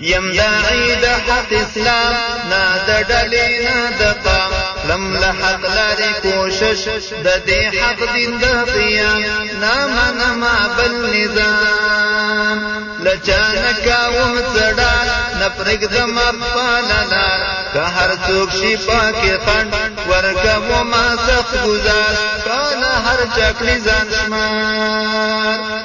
یم داعی د حق اسلام نه د ډلې نه د قام لم له حق لارې کوشش د دې حق دین د قیام نه منم بل نظام لچا نه کاوم څډا نه پرېږدم خپل لار که هر څوک شي پاکې خنډ ورکوم ما سخت ګزار که نه هر چکړي ځان شمار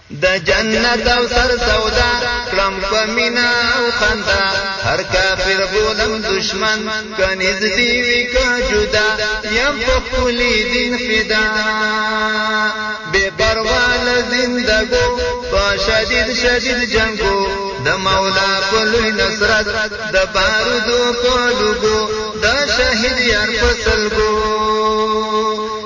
د جنت او سر سودا کړم په مینا او خندا هر کافر بولم دشمن کنيز دی وی کا جدا یم په خپل دین فدا بے پروا زندګو په شدید شدید جنگو د مولا په لوی نصرت د بارودو په لګو د شهید یار په سلګو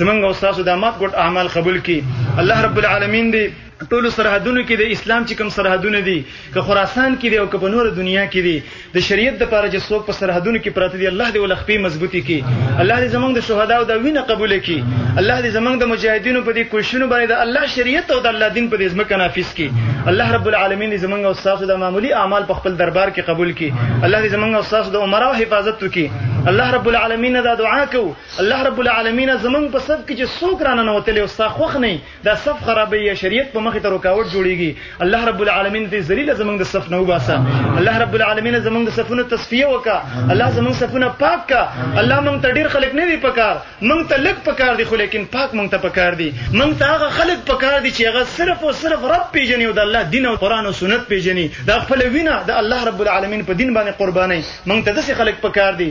زمونږ او تاسو د مات ګټ اعمال قبول کړي الله رب العالمین دې ټول سرحدونو کې د اسلام چې کوم سرحدونه دي که خراسان کې دي او که په نور دنیا کې دي د شریعت د پاره چې څوک په سرحدونو کې پراته دي الله دې ولخپې مضبوطي کړي الله دې زمونږ د شهدا او د وینه قبول کړي الله دې زمونږ د مجاهدینو په دې کوششونو باندې د الله شریعت او د الله دین په دې ځمکه نافذ کړي الله رب العالمین دې زمونږ او تاسو د معمولی اعمال په خپل دربار کې قبول کړي الله دې زمونږ او تاسو د عمره حفاظت وکړي الله رب العالمین دا دعا کوو الله رب العالمین زمونږ په صف کې چې څوک رانه نوتلی او ستا خوښ نه دا صف خرابې یا شریعت په مخې ته رکاوټ جوړیږي الله رب العالمین دې ذلیل زمونږ د صف نه وباسه الله رب العالمین زمونږ د صفونو تصفیه وکا الله زمونږ صفونه پاک کا الله مونږ ته ډیر خلک نه دی پکار مونږ ته لک پکار دی خو لیکن پاک مونږ ته پکار دی مونږ ته هغه خلک پکار دی چې هغه صرف او صرف رب پیژني او د الله دین او قران او سنت پیژني دا خپل وینا د الله رب العالمین په دین باندې قرباني مونږ ته داسې خلک پکار دی